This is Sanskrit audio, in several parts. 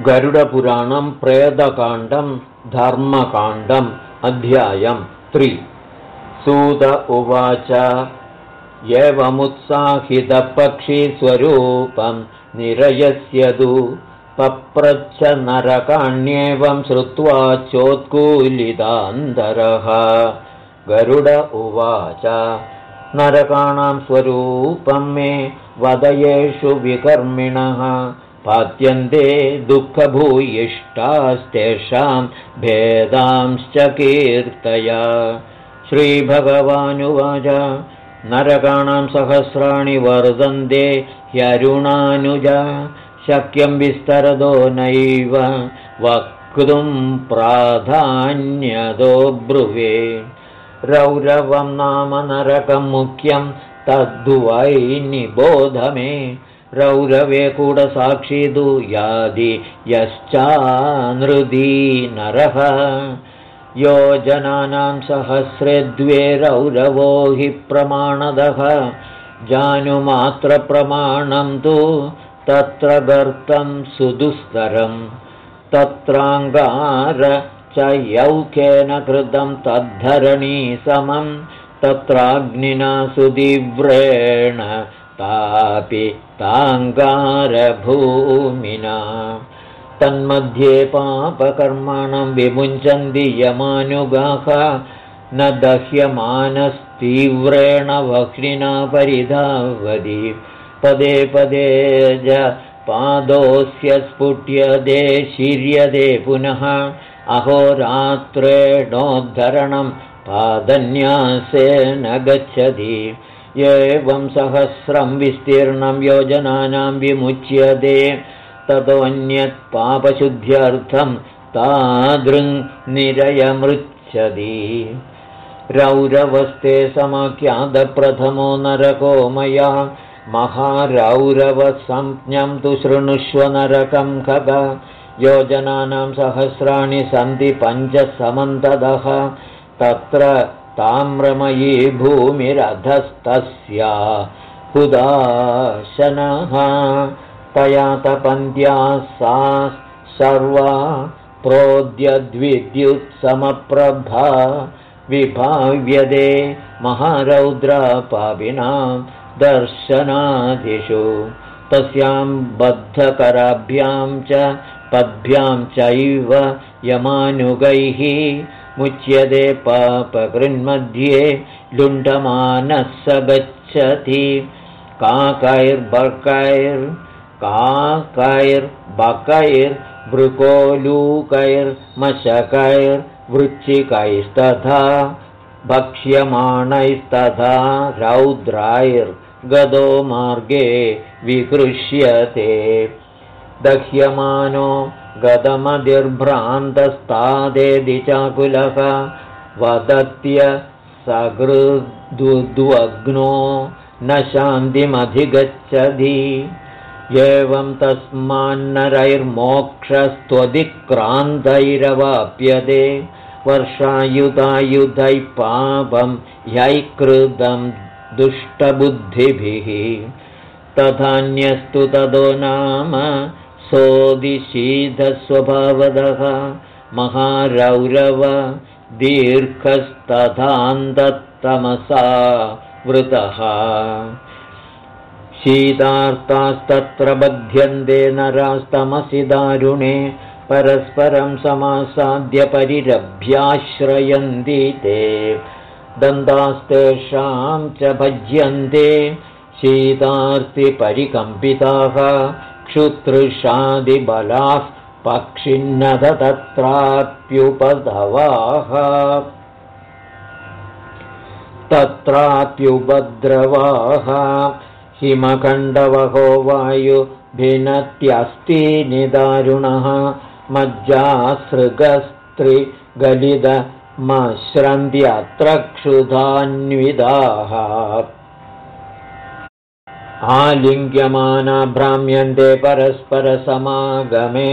गरुडपुराणं प्रेदकाण्डं धर्मकाण्डम् अध्यायं त्रि। सूत उवाच एवमुत्साहितपक्षीस्वरूपं निरयस्यदु। पप्रच्छ नरकाण्येवं श्रुत्वा चोत्कूलितान्तरः। गरुड उवाच नरकाणां स्वरूपं मे वदयेषु विकर्मिणः पात्यन्ते दुःखभूयिष्टास्तेषां भेदांश्च कीर्तय। श्रीभगवानुवाच नरकाणां सहस्राणि वर्धन्ते ह्यरुणानुज शक्यं विस्तरदो नैव वक्तुं प्राधान्यदो ब्रुवे। रौरवं नाम नरकं मुख्यं तद्वै निबोध मे रौरवे कूडसाक्षिदु यादि यश्चानृदी नरः। योजनानां सहस्रे द्वे रौरवो हि प्रमाणदः। जानुमात्रप्रमाणं तु तत्र गर्तं सुदुस्तरं। तत्राङ्गार च यौखेन कृतं तद्धरणी समं तत्राग्निना सुदीव्रेण तापि ताङ्गारभूमिना तन्मध्ये पापकर्माणं विमुञ्चन्ति यमानुगाः। न दह्यमानस्तीव्रेण वह्निना परिधावति। पदे पदे च पादोऽस्य स्फुट्यदे शिर्यदे पुनः। अहोरात्रेणोद्धरणं पादन्यासेन गच्छति एवं सहस्रं विस्तीर्णं योजनानां विमुच्यते ततोऽन्यत् पापशुद्ध्यर्थं तादृङ्निरयमृच्छति रौरवस्ते समाख्यादप्रथमो नरको मया महारौरवसंज्ञं तु शृणुष्व नरकं खग। योजनानां सहस्राणि सन्ति पञ्चसमन्तदः तत्र ताम्रमयी भूमिरधस्तस्या तया तपन्त्या सा सर्वा प्रोद्यद्विद्युत्समप्रभा विभाव्यदे महारौद्रापापिनां दर्शनादिषु। तस्यां बद्धकराभ्यां च पद्भ्यां चैव यमानुगैः मुच्यते पापकृन्मध्ये लुण्ठमानः स गच्छति काकैर्बकैर्काकैर्बकैर्बृकोलूकैर्मशकैर्वृच्छिकैस्तथा भक्ष्यमाणैस्तथा रौद्राैर्गदो मार्गे विकृष्यते। दह्यमानो गतमधिर्भ्रान्तस्तादेदि चाकुलः वदत्य सकृद्वग्नो न शान्तिमधिगच्छति। एवं तस्मान्नरैर्मोक्षस्त्वधिक्रान्तैरवाप्यते वर्षायुधायुधैः पापं ह्यैकृतं दुष्टबुद्धिभिः। तथान्यस्तु तदो नाम सोऽदिशीधस्वभावदः महारौरव दीर्घस्तथान्तमसा वृतः। शीतार्तास्तत्र बध्यन्ते नरास्तमसि दारुणे परस्परं समासाद्य परिरभ्याश्रयन्ति ते। दन्तास्तेषां च भज्यन्ते शीतार्तिपरिकम्पिताः क्षुतृषादिबलाः पक्षिन्नध तत्राप्युपधवाः तत्राप्युपद्रवाः। हिमखण्डवहो वायुभिनत्यस्ति निदारुणः। मज्जासृगस्त्रिगलितमश्रन्त्यत्र क्षुधान्विदाः आलिङ्ग्यमाना भ्राम्यन्ते परस्परसमागमे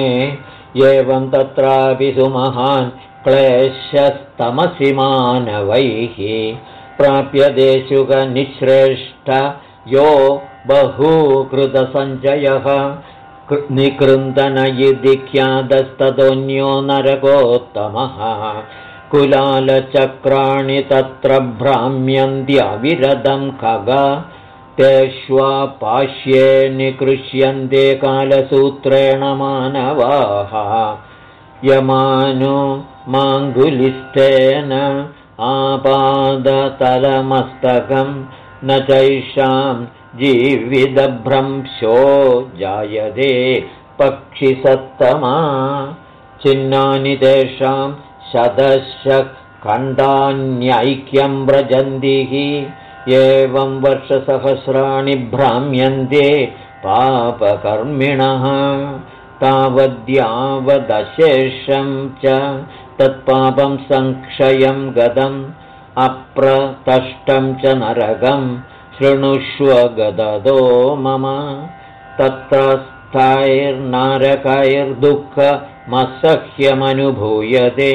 एवं तत्रापि सुमहान् क्लेशस्तमसि मानवैः प्राप्यदेशुकनिःश्रेष्ठ यो बहुकृतसञ्चयः। ख्यातस्ततोऽन्यो नरकोत्तमः। कुलालचक्राणि तत्र भ्राम्यन्त्यविरदं खग तेष्वापाश्ये निकृष्यन्ते कालसूत्रेण मानवाः। यमानो माङ्गुलिस्थेन आपादतलमस्तकं न चैषां जीविदभ्रंशो जायते पक्षिसत्तमा। चिह्नानि तेषां शतश खण्डान्यैक्यं व्रजन्तिः एवं वर्षसहस्राणि भ्राम्यन्ते पापकर्मिणः तावद्यावदशेषं च तत्पापं संक्षयं गतम् अप्रतष्टं च नरकं शृणुष्व गददो मम। तत्र स्थैर्नारकैर्दुःखमसह्यमनुभूयते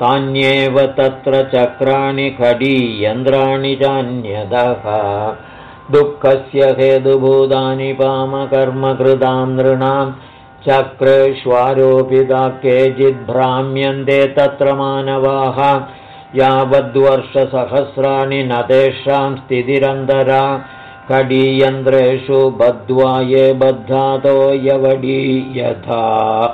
तान्येव तत्र चक्राणि खडीयन्द्राणि चान्यदः। दुःखस्य हेतुभूतानि पामकर्मकृतां नृणां चक्रेष्वारोपिता केचिद्भ्राम्यन्ते तत्र मानवाः। यावद्वर्षसहस्राणि न तेषां स्थितिरन्तरा। कडीयन्त्रेषु बद्ध्वा ये बद्धातो यवडीयथा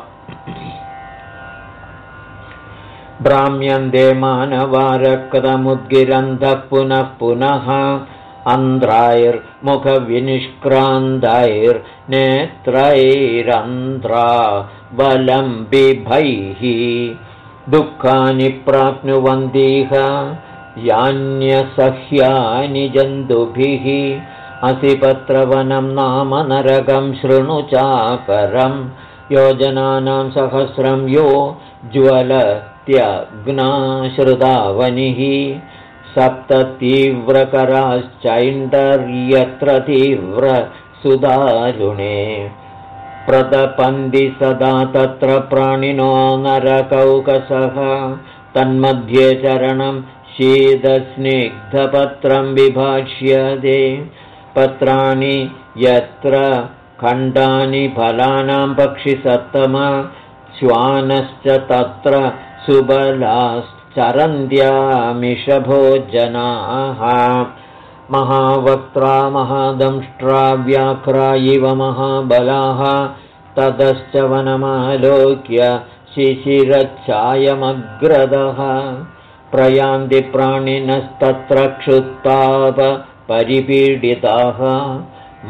भ्राम्यन्ते मानवारक्तमुद्गिरन्धः पुनः पुनः अन्ध्रायैर्मुखविनिष्क्रान्धैर्नेत्रैरन्ध्रा बलम्बिभैः दुःखानि प्राप्नुवन्तीह यान्यसह्यानि जन्तुभिः असिपत्रवनं नाम नरकं शृणु चाकरं योजनानां सहस्रं यो ज्वलत्यग्नाश्रुतावनिः सप्ततीव्रकराश्चैण्डर्यत्र तीव्रसुदारुणे प्रतपन्ति सदा तत्र प्राणिनो नरकौकसः। तन्मध्ये चरणं शीतस्निग्धपत्रं विभाष्यते। पत्राणि यत्र खण्डानि फलानां पक्षिसत्तम श्वानश्च तत्र सुबलाश्चरन्त्यामिषभोजनाः महावक्त्रा महादंष्ट्रा व्याघ्रा इव महाबलाः। ततश्च वनमालोक्य शिशिरच्छायमग्रदः। प्रयान्ति प्राणिनस्तत्र क्षुत्तापरिपीडिताः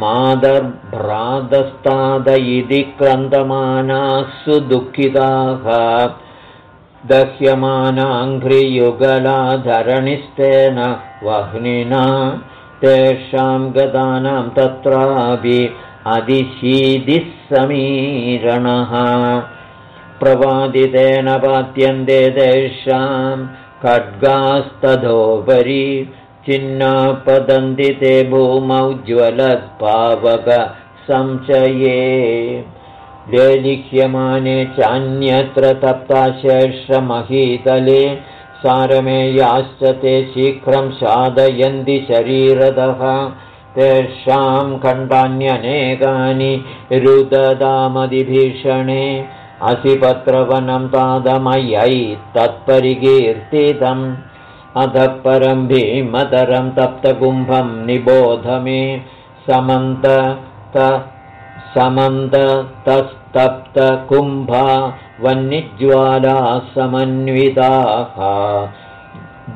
मादर्भ्रातस्ताद इति क्रन्दमानाः सुदुःखिताः दह्यमानाङ्घ्रियुगलाधरणिस्तेन वह्निना तेषां गतानां तत्रापि अधिशीदिः समीरणः। प्रवादितेन पात्यन्ते तेषां खड्गास्तदोपरि चिन्नापतन्ति ते भूमौ ज्वलत्पावकसंशये लेलिह्यमाने चान्यत्र तप्ताशेषमहीतले सारमेयाश्च ते शीघ्रं साधयन्ति शरीरतः। तेषां खण्डान्यनेकानि रुददामदिभीषणे असिपत्रवनं तादमयै तत्परिकीर्तितम्। अधः परं भीमतरं तप्तकुम्भं निबोध मे समन्त समन्ततस्तप्तकुम्भा वह्निज्वालासमन्विताः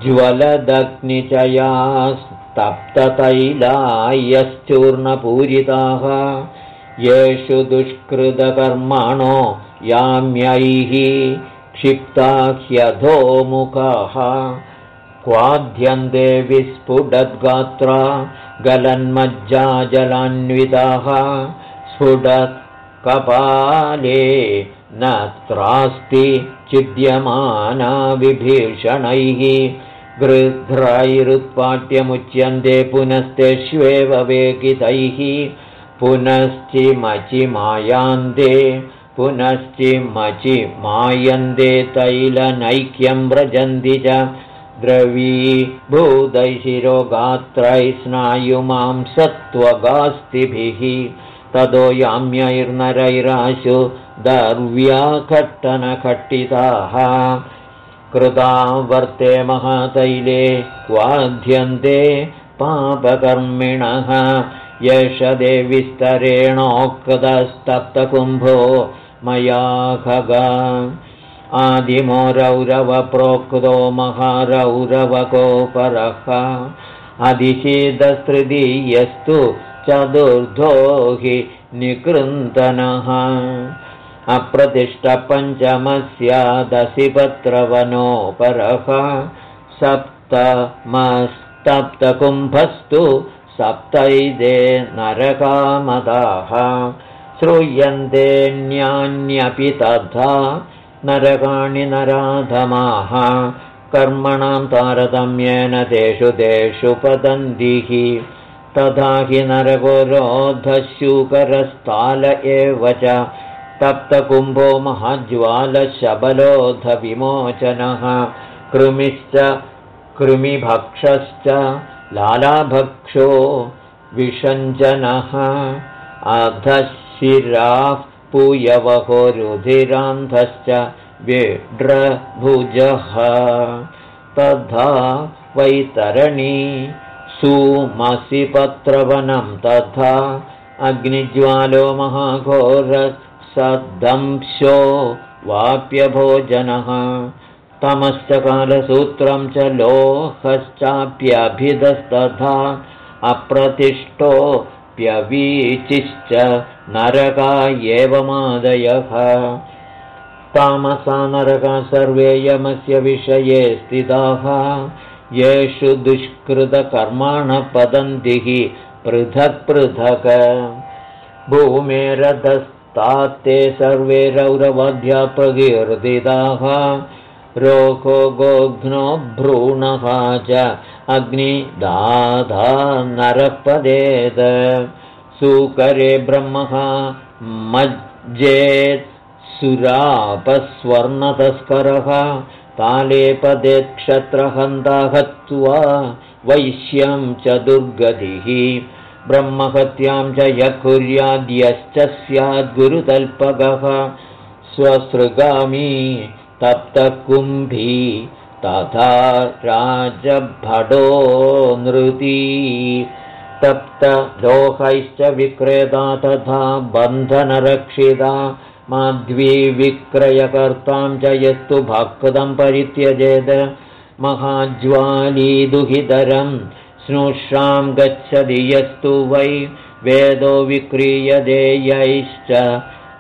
ज्वलदग्निचयास्तप्ततैलायश्चूर्णपूरिताः येषु दुष्कृतकर्माणो याम्यैः क्षिप्ता ह्यधोमुखाः क्वाध्यन्ते विस्फुटद्गात्रा गलन्मज्जाजलान्विताः स्फुटत्कपाले न त्रास्ति चिद्यमाना विभीषणैः। गृध्रैरुत्पाट्यमुच्यन्ते पुनस्तेष्वेव वेगितैः पुनश्चिमचिमायान्ते पुनश्चिमचि मायन्ते तैलनैक्यं व्रजन्ति च। द्रवीभूतैशिरोगात्रैः स्नायुमां सत्त्वगास्तिभिः ततो याम्यैर्नरैराशु दर्व्याखट्टनखट्टिताः कृता वर्ते महातैले क्वाध्यन्ते पापकर्मिणः। यश देविस्तरेणोक्तस्तप्तकुम्भो मया खग आदिमो रौरवप्रोक्तो महारौरवकोपरः। अधिशीतस्तृतीयस्तु चतुर्धो हि निकृन्तनः। अप्रतिष्ठपञ्चमस्यादसिपत्रवनोपरः सप्तमस्तप्तकुम्भस्तु सप्तैदे नरकामदाः। श्रूयन्तेऽन्यान्यपि तथा नरकाणि नराधमाः। कर्मणां तारतम्येन तेषु तेषु पतन्तिः तथा हि नरगोरोधशूकरस्ताल एव च तप्तकुम्भो महाज्वालशबलोधविमोचनः। कृमिश्च कृमिभक्षश्च लालाभक्षो विषञ्जनः। अधशिराः पूयवहो रुधिरान्धश्च विड्रभुजः। तथा वैतरणी सुमसि पत्रवनं तथा अग्निज्वालो महाघोरसदंशो वाप्यभोजनः। तमश्च कालसूत्रं च लोहश्चाप्यभिधस्तथा अप्रतिष्ठोऽप्यवीचिश्च नरका एवमादयः तामसा नरका सर्वे यमस्य विषये स्थिताः येषु दुष्कृतकर्माणः पतन्तिः पृथक् पृथक्। भूमेरधस्तात्ते सर्वे रौरवाद्या प्रकीर्तिताः रोगो गोघ्नो भ्रूणः च अग्निदाधा नरपदेद। सुकरे ब्रह्मः मज्जेत् सुरापस्वर्णतस्करः ताले पदे क्षत्रहन्ता हत्वा वैश्यं च दुर्गतिः ब्रह्महत्यां च यः कुर्याद्यश्च स्याद्गुरुतल्पगः स्वसृगामी तप्तकुम्भी तथा राजभटो नृती। तप्तलोहैश्च विक्रेता तथा बन्धनरक्षिता माध्वीविक्रयकर्तां च यस्तु भक्तं परित्यजेत् महाज्वालीदुहितरं स्नुषां गच्छति यस्तु वै वेदो विक्रीयदेयैश्च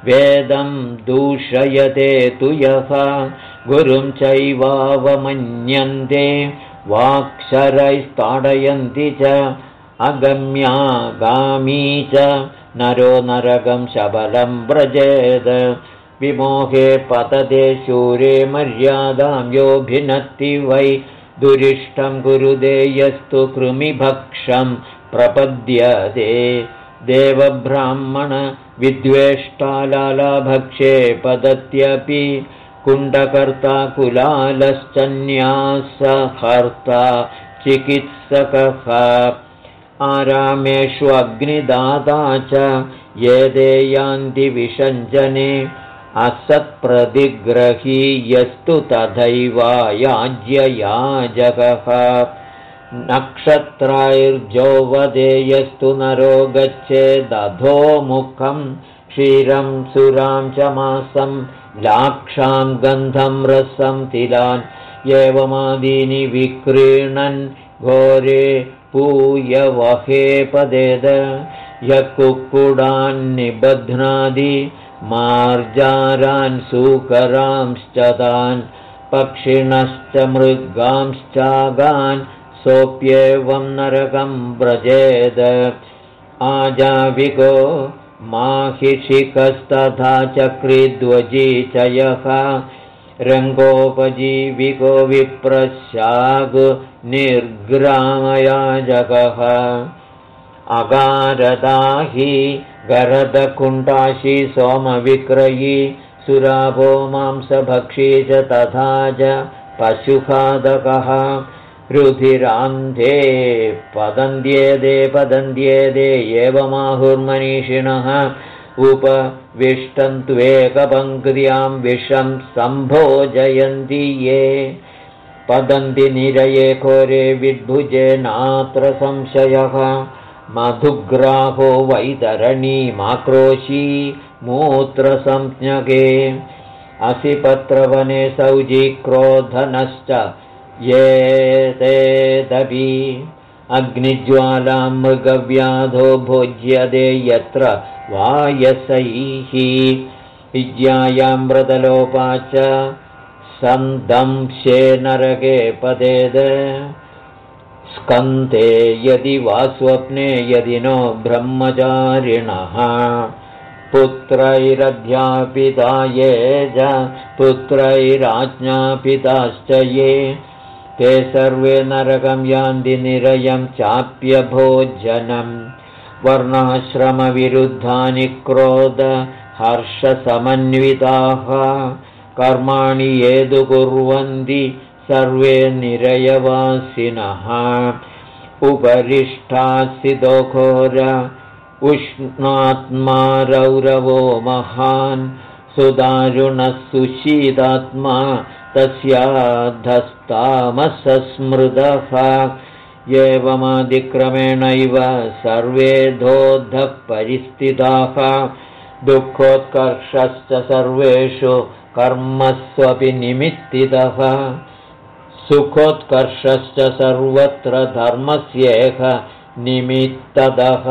वेदं दूषयते तु यः गुरुं चैवावमन्यन्ते वाक्शरैस्ताडयन्ति च अगम्यागामी च नरो नरकं शबलं व्रजेद। विमोहे पतते शूरे मर्यादां योऽभिनत्ति वै। दुरिष्टं गुरुदेयस्तु कृमिभक्षं प्रपद्यते। देवब्राह्मणविद्वेष्टालाभक्षे पदत्यपि। कुण्डकर्ता कुलालश्चन्यासहर्ता चिकित्सकः आरामेषु अग्निदाता च ये देयान्ति विषञ्जने असत्प्रतिग्रही यस्तु तथैवायाज्ययाजकः नक्षत्रैर्जोवदेयस्तु नरो गच्छेदधोमुखं क्षीरं सुरां च मासं लाक्षां गन्धं रसं तिलान् एवमादीनि विक्रीणन् घोरे पूयवहे पदेद। यः कुक्कुडान्निबध्नादि मार्जारान् सूकरांश्च तान् पक्षिणश्च मृगांश्चागान् सोऽप्येवं नरकं व्रजेद। आजाविको माहिषिकस्तथा चक्रिध्वजी च यः रङ्गोपजीविको विप्रशागुनिर्ग्रामयाजकः अगारदा हि गरदकुण्डाशी सोमविक्रयी सुराभो मांसभक्षी च तथा च पशुखादकः। रुधिरान्धे पदन्त्येदे पदन्त्येदे एवमाहुर्मनीषिणः उपविष्टन्त्वेकपङ्क्त्यां विषं सम्भोजयन्ति ये। पदन्ति निरये घोरे विद्भुजे नात्र संशयः। मधुग्राहो वैतरणीमाक्रोशी मूत्रसंज्ञके। असि पत्रवने सौजीक्रोधनश्च ये तेदपि अग्निज्वालां मृगव्याधो भोज्यते यत्र वायसैः विज्ञायां व्रतलोपा च सन्दंशे नरके पदेद। स्कन्ते यदि वा स्वप्ने यदि नो ब्रह्मचारिणः। पुत्रैरध्यापिता ये च पुत्रैराज्ञापिताश्च ये। ते सर्वे नरकं यान्ति निरयं चाप्यभोजनं वर्णाश्रमविरुद्धानि क्रोध हर्षसमन्विताः कर्माणि येदु कुर्वन्ति सर्वे निरयवासिनः। उपरिष्ठासिदोघोर उष्णात्मा रौरवो महान् सुदारुणः सुशीतात्मा तस्याधस्तामसस्मृदः एवमादिक्रमेणैव सर्वे धोधः परिस्थिताः दुःखोत्कर्षश्च सर्वेषु कर्मस्वपि निमित्तितः। सुखोत्कर्षश्च सर्वत्र धर्मस्येह निमित्ततः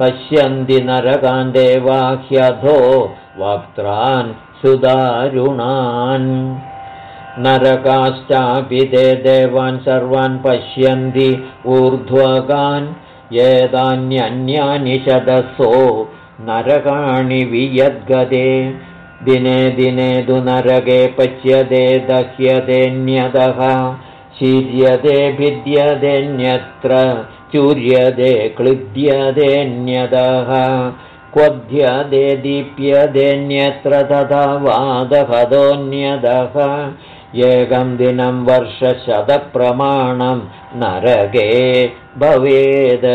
पश्यन्ति नरकान्देवाह्यधो वक्त्रान् सुदारुणान् नरकाश्चापि ते देवान् सर्वान् पश्यन्ति ऊर्ध्वगान् एतान्यन्यानि शतसो नरकाणि वियद्गते दिने दिने तु नरके पच्यते दह्यतेऽन्यतः शीर्यते भिद्यतेऽन्यत्र चूर्यते क्लिद्यतेऽन्यतः क्वध्यते दीप्यतेऽन्यत्र तथा वादहतोऽन्यतः एकं दिनं वर्षशतप्रमाणं नरके भवेद्।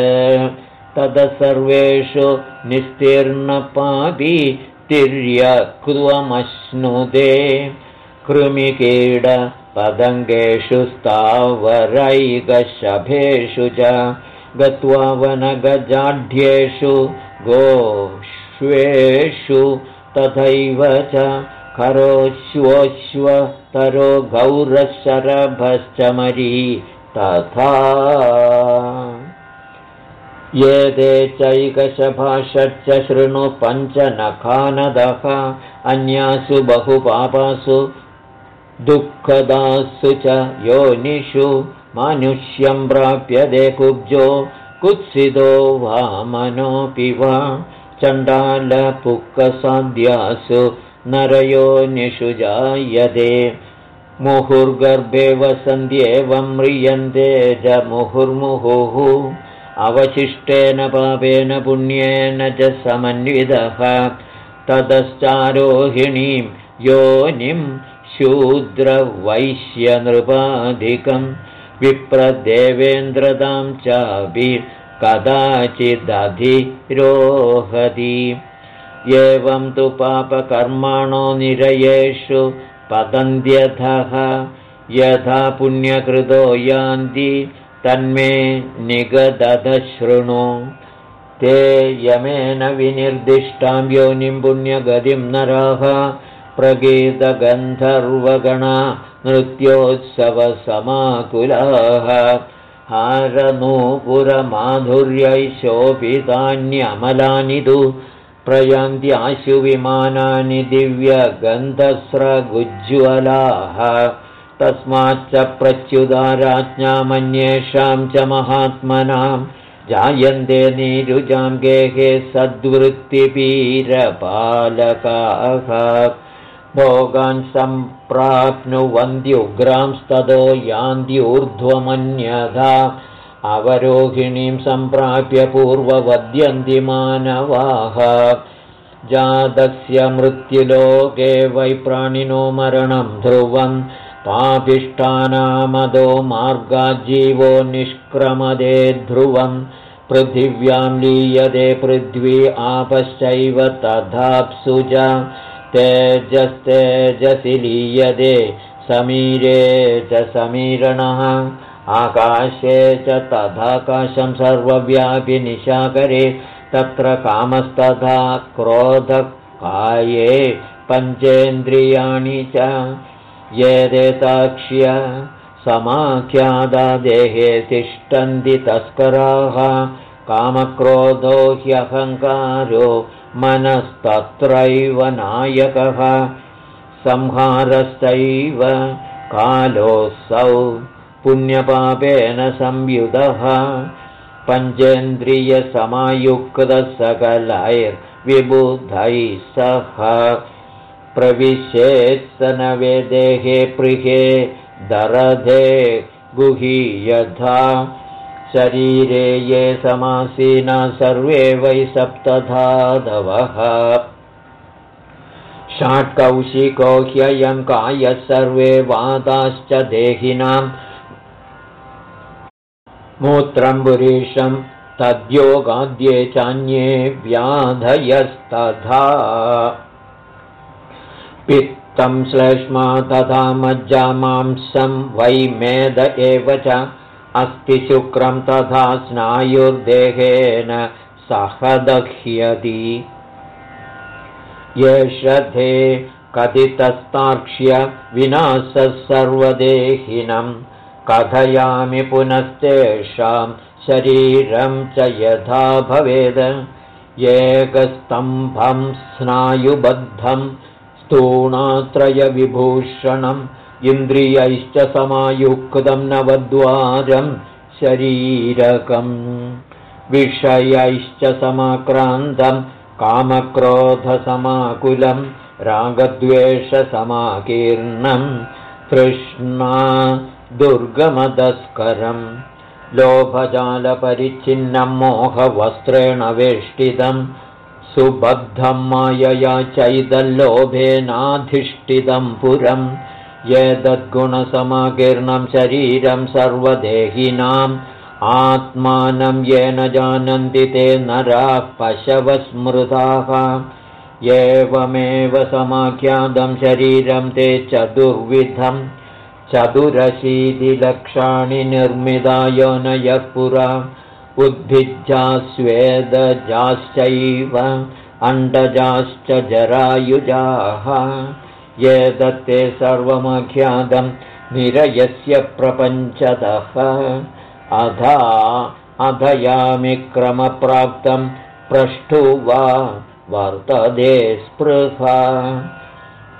तद सर्वेषु निस्तीर्णपापि तिर्यक्त्वमश्नुते कृमिकीडपदङ्गेषु स्थावरैकशभेषु च गत्वा वनगजाढ्येषु गोष्वेषु तथैव च खरोश्वोश्वतरो गौरशरभश्च मरी तथा। ये ते चैकशभाषश्च शृणु पञ्चनखानदः अन्यासु बहुपापासु दुःखदासु च योनिषु मानुष्यं प्राप्यते कुब्जो कुत्सितो वामनोऽपि वा चण्डालपुक्कसाध्यासु नरयो निषुजायते मुहुर्गर्भे वसन्त्येवं म्रियन्ते च मुहुर्मुहुः अवशिष्टेन पापेन पुण्येन च समन्वितः। ततश्चारोहिणीं योनिं शूद्रवैश्यनृपाधिकं। विप्रदेवेन्द्रतां चापि कदाचिदधिरोहति एवं तु पापकर्माणो निरयेषु पतन्त्यथः यथा पुण्यकृतो यान्ति तन्मे निगदधशृणु ते यमेन विनिर्दिष्टां योनिं पुण्यगतिं नरः। प्रगीतगन्धर्वगणा नृत्योत्सवसमाकुलाः। हारनूपुरमाधुर्यै शोभितान्यमलानि तु प्रयान्त्याशु विमानानि दिव्यगन्धस्रगुज्ज्वलाः। तस्माच्च प्रच्युता राज्ञामन्येषां च महात्मनां जायन्ते नीरुजां गेहे सद्वृत्तिपीरपालकाः भोगान् सम्प्राप्नुवन्त्युग्रांस्ततो यान्त्यूर्ध्वमन्यथा अवरोहिणीं सम्प्राप्य पूर्ववद्यन्ति मानवाः। जातस्य मृत्युलोके वै प्राणिनो मरणं ध्रुवम् पापिष्ठानामदो मार्गाज्जीवो निष्क्रमदे ध्रुवं। पृथिव्यां लीयते पृथ्वी आपश्चैव तथाप्सुज तेजस्तेजसि लीयते समीरे च समीरणः आकाशे च तथाकाशं सर्वव्यापि निशाकरे तत्र कामस्तथा क्रोधकाये पञ्चेन्द्रियाणि च ये देताक्ष्य समाख्यादादेहे तिष्ठन्ति तस्कराः कामक्रोधो ह्यहङ्कारो मनस्तत्रैव नायकः संहारश्चैव कालोऽसौ पुण्यपापेन संयुधः। पञ्चेन्द्रियसमायुक्तसकलैर्विबुधैः सह। प्रविशेत्सनवेदेहे पृहे दरधे गुहि यथा। शरीरे ये समासीना सर्वे वै सप्तधाधवः। षाट्कौशिको ह्ययं कायः सर्वे वाताश्च देहिनाम् मूत्रं पुरीशं तद्योगाद्ये चान्ये व्याधयस्तथा। पित्तं श्लेष्मा तथा मज्जामांसं वै मेद एव च अस्ति शुक्रं तथा स्नायुर्देहेन सह दह्यति येष ते कथितस्तार्क्ष्य विनाशः सर्वदेहिनम् कथयामि पुनस्तेषां शरीरं च यथा भवेद एकस्तम्भं स्नायुबद्धं स्तूणात्रयविभूषणम् इन्द्रियैश्च समायुक्तं नवद्वारं शरीरकम् विषयैश्च समाक्रान्तं कामक्रोधसमाकुलं रागद्वेषसमाकीर्णं तृष्णा दुर्गमदस्करं लोभजालपरिच्छिन्नं मोहवस्त्रेण वेष्टितं सुबद्धं मायया चैदल्लोभेनाधिष्ठितं पुरं एतद्गुणसमाकीर्णं शरीरं सर्वदेहिनाम्। आत्मानं येन जानन्ति ते नराः पशवस्मृताः। एवमेव समाख्यातं शरीरं ते चतुर्विधम् चतुरशीतिलक्षाणि निर्मिताय न यः पुरा। उद्भिज्जा स्वेदजाश्चैव अण्डजाश्च जरायुजाः। ये दत्ते सर्वमख्यातं निरयस्य प्रपञ्चतः। अधा अधयामि क्रमप्राप्तं प्रष्टु वा वर्तते स्पृहा।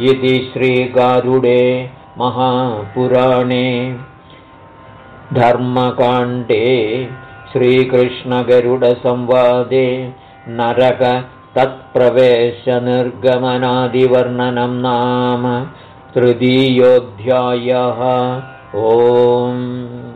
इति श्रीगारुडे महापुराणे धर्मकाण्डे श्रीकृष्णगरुडसंवादे नरकतत्प्रवेशनिर्गमनादिवर्णनं नाम तृतीयोऽध्यायः. ओम्